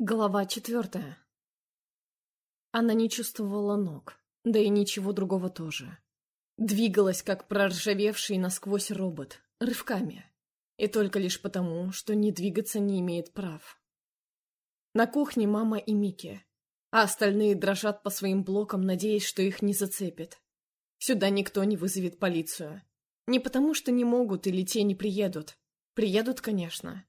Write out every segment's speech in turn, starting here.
Глава четвертая. Она не чувствовала ног, да и ничего другого тоже. Двигалась, как проржавевший насквозь робот, рывками. И только лишь потому, что не двигаться не имеет прав. На кухне мама и Микки, а остальные дрожат по своим блокам, надеясь, что их не зацепит. Сюда никто не вызовет полицию. Не потому, что не могут или те не приедут. Приедут, конечно.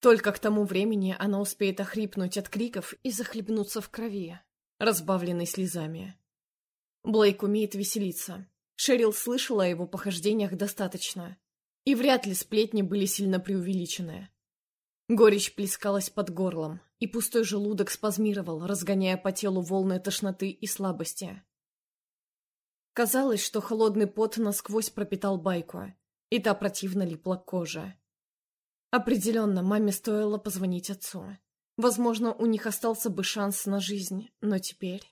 Только к тому времени она успеет охрипнуть от криков и захлебнуться в крови, разбавленной слезами. Блейк умеет веселиться. Шерил слышала о его похождениях достаточно. И вряд ли сплетни были сильно преувеличены. Горечь плескалась под горлом, и пустой желудок спазмировал, разгоняя по телу волны тошноты и слабости. Казалось, что холодный пот насквозь пропитал байку, и та противно липла к коже. Определенно, маме стоило позвонить отцу. Возможно, у них остался бы шанс на жизнь, но теперь...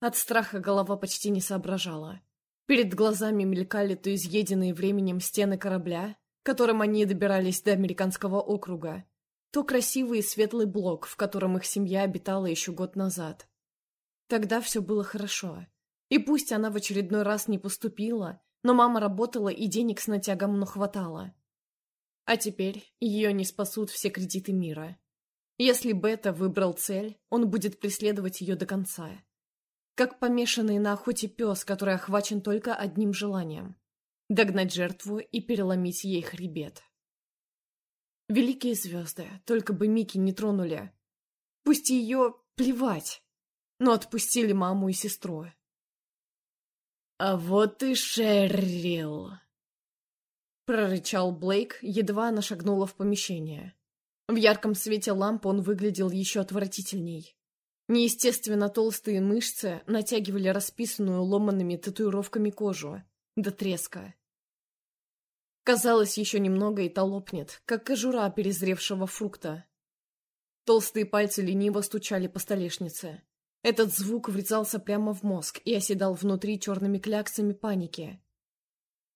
От страха голова почти не соображала. Перед глазами мелькали то изъеденные временем стены корабля, которым они добирались до американского округа, то красивый и светлый блок, в котором их семья обитала еще год назад. Тогда все было хорошо. И пусть она в очередной раз не поступила, но мама работала и денег с натягом ну хватало. А теперь ее не спасут все кредиты мира. Если Бета выбрал цель, он будет преследовать ее до конца. Как помешанный на охоте пес, который охвачен только одним желанием — догнать жертву и переломить ей хребет. Великие звезды, только бы Мики не тронули. Пусть ее плевать, но отпустили маму и сестру. «А вот и Шеррил!» Прорычал Блейк, едва она шагнула в помещение. В ярком свете ламп он выглядел еще отвратительней. Неестественно толстые мышцы натягивали расписанную ломанными татуировками кожу. До треска. Казалось, еще немного и та лопнет, как кожура перезревшего фрукта. Толстые пальцы лениво стучали по столешнице. Этот звук врезался прямо в мозг и оседал внутри черными кляксами паники.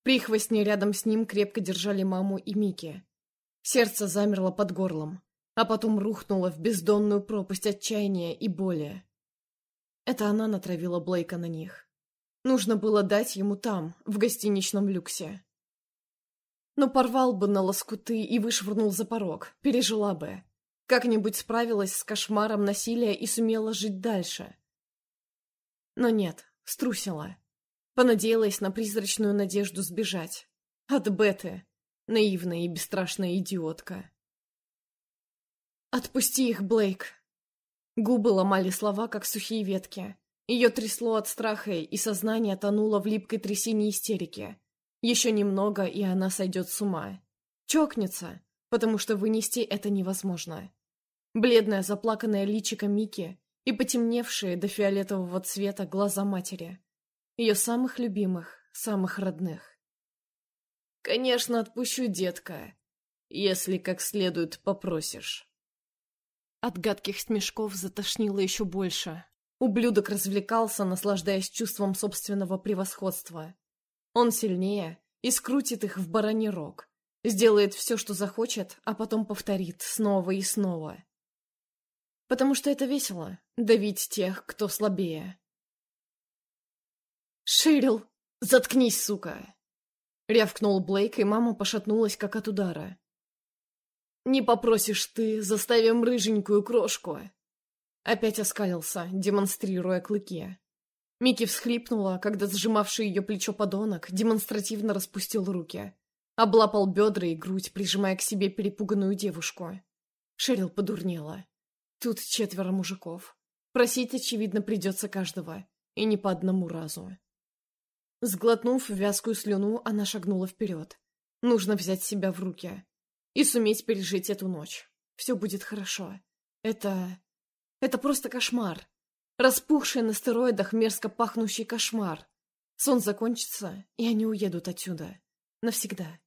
Прихвостни рядом с ним крепко держали маму и Мики. Сердце замерло под горлом, а потом рухнуло в бездонную пропасть отчаяния и боли. Это она натравила Блейка на них. Нужно было дать ему там, в гостиничном люксе. Но порвал бы на лоскуты и вышвырнул за порог, пережила бы. Как-нибудь справилась с кошмаром насилия и сумела жить дальше. Но нет, струсила. Понадеялась на призрачную надежду сбежать. От Беты. Наивная и бесстрашная идиотка. «Отпусти их, Блейк!» Губы ломали слова, как сухие ветки. Ее трясло от страха, и сознание тонуло в липкой трясине истерики. Еще немного, и она сойдет с ума. Чокнется, потому что вынести это невозможно. Бледное заплаканное личико Мики и потемневшие до фиолетового цвета глаза матери ее самых любимых, самых родных. «Конечно, отпущу, детка, если как следует попросишь». От гадких смешков затошнило еще больше. Ублюдок развлекался, наслаждаясь чувством собственного превосходства. Он сильнее и скрутит их в бараний рог. Сделает все, что захочет, а потом повторит снова и снова. Потому что это весело — давить тех, кто слабее. «Ширил, заткнись, сука!» Рявкнул Блейк, и мама пошатнулась, как от удара. «Не попросишь ты, заставим рыженькую крошку!» Опять оскалился, демонстрируя клыки. Микки всхлипнула, когда сжимавший ее плечо подонок демонстративно распустил руки. Облапал бедра и грудь, прижимая к себе перепуганную девушку. Шерил подурнела. Тут четверо мужиков. Просить, очевидно, придется каждого. И не по одному разу. Сглотнув вязкую слюну, она шагнула вперед. Нужно взять себя в руки. И суметь пережить эту ночь. Все будет хорошо. Это... Это просто кошмар. Распухший на стероидах мерзко пахнущий кошмар. Сон закончится, и они уедут отсюда. Навсегда.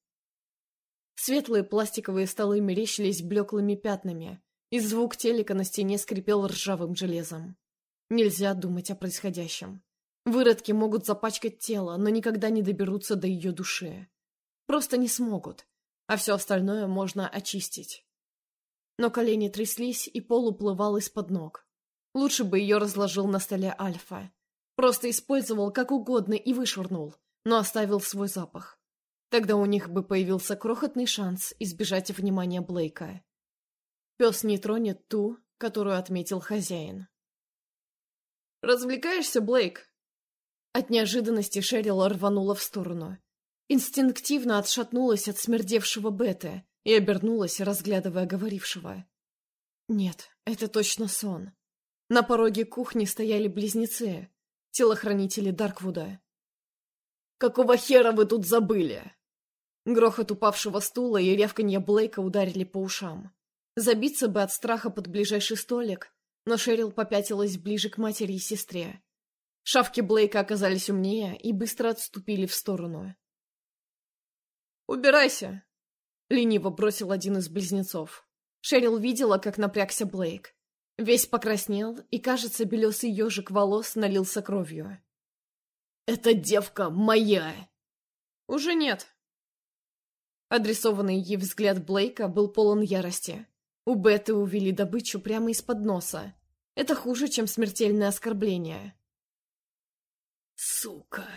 Светлые пластиковые столы мерещились блеклыми пятнами, и звук телека на стене скрипел ржавым железом. Нельзя думать о происходящем. Выродки могут запачкать тело, но никогда не доберутся до ее души. Просто не смогут, а все остальное можно очистить. Но колени тряслись, и пол уплывал из-под ног. Лучше бы ее разложил на столе Альфа. Просто использовал как угодно и вышвырнул, но оставил свой запах. Тогда у них бы появился крохотный шанс избежать внимания Блейка. Пес не тронет ту, которую отметил хозяин. «Развлекаешься, Блейк?» От неожиданности Шерил рванула в сторону. Инстинктивно отшатнулась от смердевшего Беты и обернулась, разглядывая говорившего. Нет, это точно сон. На пороге кухни стояли близнецы, телохранители Дарквуда. «Какого хера вы тут забыли?» Грохот упавшего стула и ревканье Блейка ударили по ушам. Забиться бы от страха под ближайший столик, но Шерил попятилась ближе к матери и сестре. Шавки Блейка оказались умнее и быстро отступили в сторону. «Убирайся!» — лениво бросил один из близнецов. Шерил видела, как напрягся Блейк. Весь покраснел, и, кажется, белесый ежик волос налился кровью. «Эта девка моя!» «Уже нет!» Адресованный ей взгляд Блейка был полон ярости. У Беты увели добычу прямо из-под носа. Это хуже, чем смертельное оскорбление. «Сука!»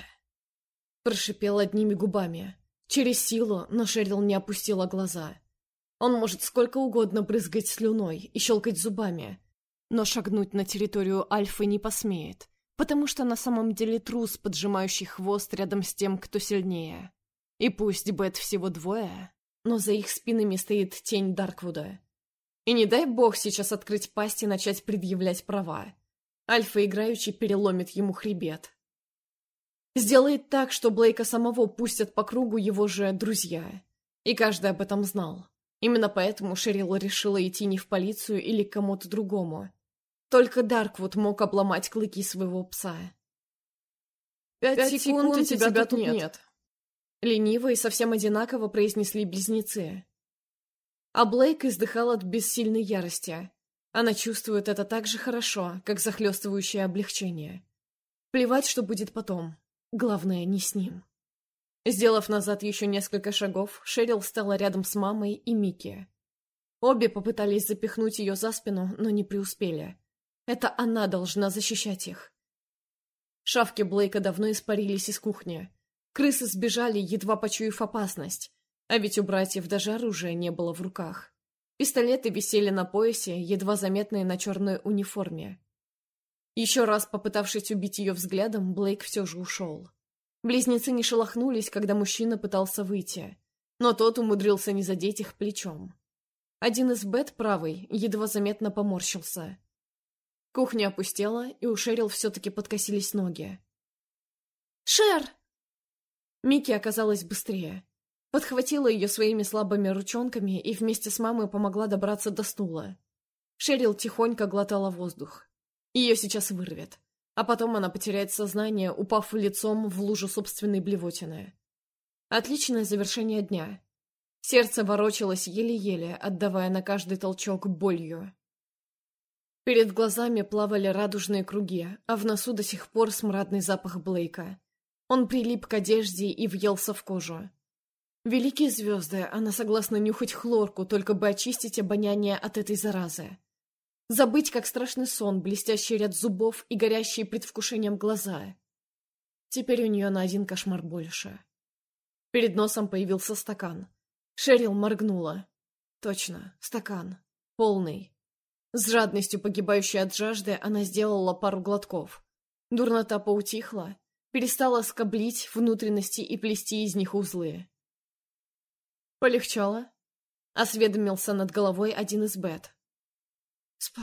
Прошипел одними губами. Через силу, но Шерил не опустила глаза. Он может сколько угодно брызгать слюной и щелкать зубами, но шагнуть на территорию Альфы не посмеет, потому что на самом деле трус, поджимающий хвост рядом с тем, кто сильнее. И пусть Бет всего двое, но за их спинами стоит тень Дарквуда. И не дай бог сейчас открыть пасть и начать предъявлять права. Альфа играючи переломит ему хребет. Сделает так, что Блейка самого пустят по кругу его же друзья. И каждый об этом знал. Именно поэтому Шерил решила идти не в полицию или к кому-то другому. Только Дарквуд мог обломать клыки своего пса. «Пять, Пять секунд, секунд, и тебя, тебя тут нет. нет». Лениво и совсем одинаково произнесли близнецы. А Блейк издыхал от бессильной ярости. Она чувствует это так же хорошо, как захлестывающее облегчение. Плевать, что будет потом. Главное, не с ним. Сделав назад еще несколько шагов, Шерил стала рядом с мамой и Микки. Обе попытались запихнуть ее за спину, но не преуспели. Это она должна защищать их. Шавки Блейка давно испарились из кухни. Крысы сбежали, едва почуяв опасность. А ведь у братьев даже оружия не было в руках. Пистолеты висели на поясе, едва заметные на черной униформе. Еще раз попытавшись убить ее взглядом, Блейк все же ушел. Близнецы не шелохнулись, когда мужчина пытался выйти, но тот умудрился не задеть их плечом. Один из бет, правый, едва заметно поморщился. Кухня опустела, и у Шерил все-таки подкосились ноги. «Шер!» Микки оказалась быстрее. Подхватила ее своими слабыми ручонками и вместе с мамой помогла добраться до стула. Шерил тихонько глотала воздух. Ее сейчас вырвет. А потом она потеряет сознание, упав лицом в лужу собственной блевотины. Отличное завершение дня. Сердце ворочалось еле-еле, отдавая на каждый толчок болью. Перед глазами плавали радужные круги, а в носу до сих пор смрадный запах Блейка. Он прилип к одежде и въелся в кожу. Великие звезды, она согласна нюхать хлорку, только бы очистить обоняние от этой заразы. Забыть, как страшный сон, блестящий ряд зубов и горящие предвкушением глаза. Теперь у нее на один кошмар больше. Перед носом появился стакан. Шерил моргнула. Точно, стакан. Полный. С жадностью погибающей от жажды она сделала пару глотков. Дурнота поутихла, перестала скоблить внутренности и плести из них узлы. «Полегчало?» — осведомился над головой один из бет. «Спа...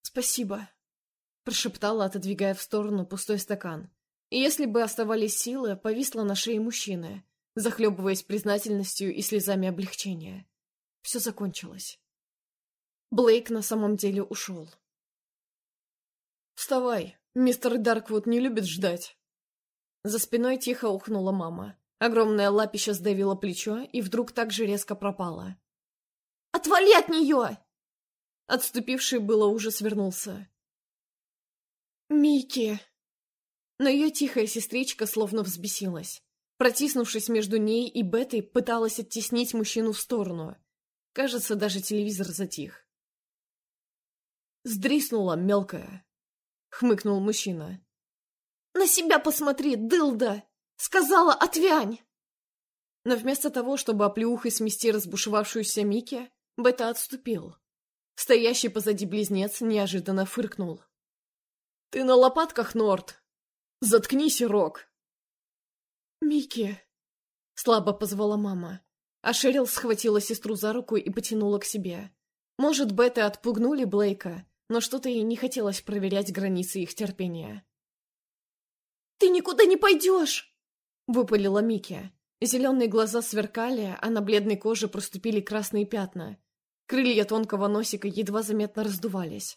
спасибо», — прошептала, отодвигая в сторону пустой стакан. И если бы оставались силы, повисла на шее мужчины, захлебываясь признательностью и слезами облегчения. Все закончилось. Блейк на самом деле ушел. «Вставай, мистер Дарквуд не любит ждать». За спиной тихо ухнула мама. Огромное лапище сдавило плечо и вдруг так же резко пропало. «Отвали от нее!» Отступивший было ужас вернулся. «Микки!» Но ее тихая сестричка словно взбесилась. Протиснувшись между ней и Бетой, пыталась оттеснить мужчину в сторону. Кажется, даже телевизор затих. Сдриснула мелкая. Хмыкнул мужчина. «На себя посмотри, дылда! Сказала, отвянь!» Но вместо того, чтобы оплеухой смести разбушевавшуюся Микки, Бета отступил. Стоящий позади близнец неожиданно фыркнул. «Ты на лопатках, Норт! Заткнись, Рок!» «Микки!» — слабо позвала мама, а Шерил схватила сестру за руку и потянула к себе. Может, Беты отпугнули Блейка, но что-то ей не хотелось проверять границы их терпения. «Ты никуда не пойдешь!» — выпалила Микки. Зеленые глаза сверкали, а на бледной коже проступили красные пятна. Крылья тонкого носика едва заметно раздувались.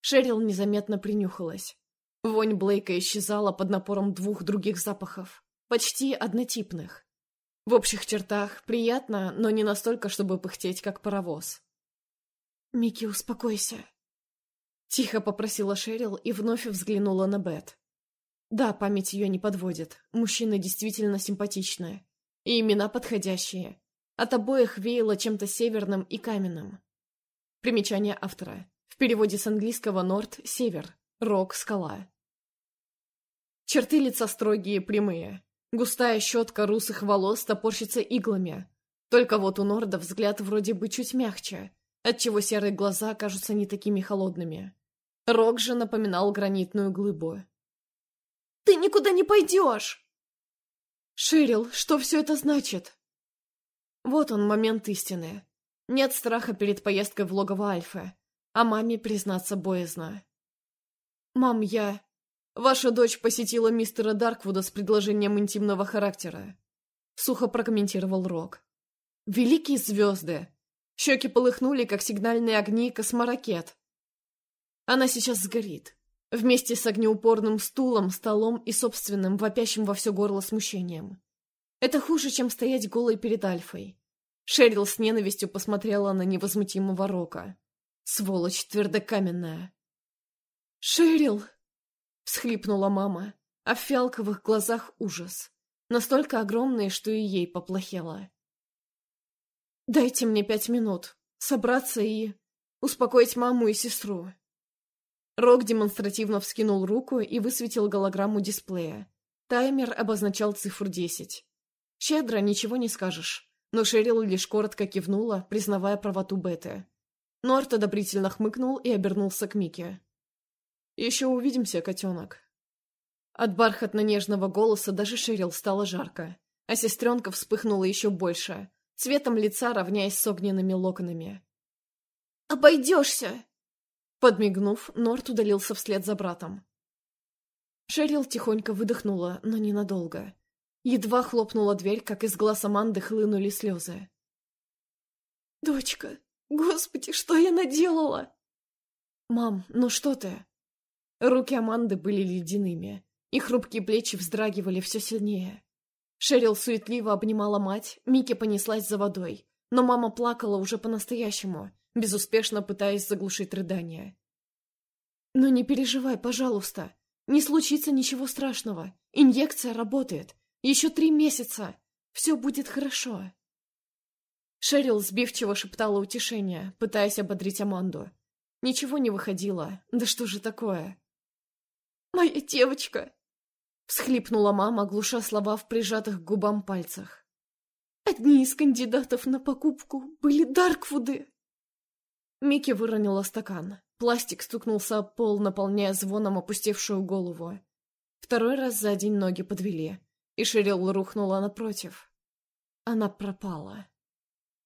Шерил незаметно принюхалась. Вонь Блейка исчезала под напором двух других запахов, почти однотипных. В общих чертах приятно, но не настолько, чтобы пыхтеть, как паровоз. «Микки, успокойся», — тихо попросила Шерил и вновь взглянула на Бет. Да, память ее не подводит. Мужчины действительно симпатичные. И имена подходящие. От обоих веяло чем-то северным и каменным. Примечание автора. В переводе с английского «норд» — север, «рок» — скала. Черты лица строгие, прямые. Густая щетка русых волос топорщится иглами. Только вот у Норда взгляд вроде бы чуть мягче, отчего серые глаза кажутся не такими холодными. Рок же напоминал гранитную глыбу. «Ты никуда не пойдешь!» «Ширил, что все это значит?» Вот он, момент истины. Нет страха перед поездкой в логово Альфы, а маме признаться боязно. «Мам, я...» «Ваша дочь посетила мистера Дарквуда с предложением интимного характера», — сухо прокомментировал Рок. «Великие звезды!» Щеки полыхнули, как сигнальные огни косморакет. Она сейчас сгорит. Вместе с огнеупорным стулом, столом и собственным, вопящим во все горло смущением. Это хуже, чем стоять голой перед Альфой. Шерил с ненавистью посмотрела на невозмутимого Рока. Сволочь твердокаменная. «Шерил!» — всхлипнула мама, а в фиалковых глазах ужас. Настолько огромный, что и ей поплохело. «Дайте мне пять минут. Собраться и... успокоить маму и сестру. Рок демонстративно вскинул руку и высветил голограмму дисплея. Таймер обозначал цифру 10. Щедро, ничего не скажешь. Но Шерил лишь коротко кивнула, признавая правоту Беты. Норт одобрительно хмыкнул и обернулся к Мике. «Еще увидимся, котенок». От бархатно-нежного голоса даже Шерил стало жарко, а сестренка вспыхнула еще больше, цветом лица равняясь с огненными локонами. «Обойдешься!» Подмигнув, Норт удалился вслед за братом. Шерил тихонько выдохнула, но ненадолго. Едва хлопнула дверь, как из глаз Аманды хлынули слезы. «Дочка, господи, что я наделала?» «Мам, ну что ты?» Руки Аманды были ледяными, и хрупкие плечи вздрагивали все сильнее. Шерил суетливо обнимала мать, Микки понеслась за водой, но мама плакала уже по-настоящему, безуспешно пытаясь заглушить рыдания. «Но не переживай, пожалуйста. Не случится ничего страшного. Инъекция работает. Еще три месяца. Все будет хорошо». Шерил сбивчиво шептала утешение, пытаясь ободрить Аманду. Ничего не выходило. Да что же такое? «Моя девочка!» Всхлипнула мама, глуша слова в прижатых к губам пальцах. «Одни из кандидатов на покупку были Дарквуды!» Микки выронила стакан. Пластик стукнулся об пол, наполняя звоном опустевшую голову. Второй раз за день ноги подвели, и Шерил рухнула напротив. Она пропала.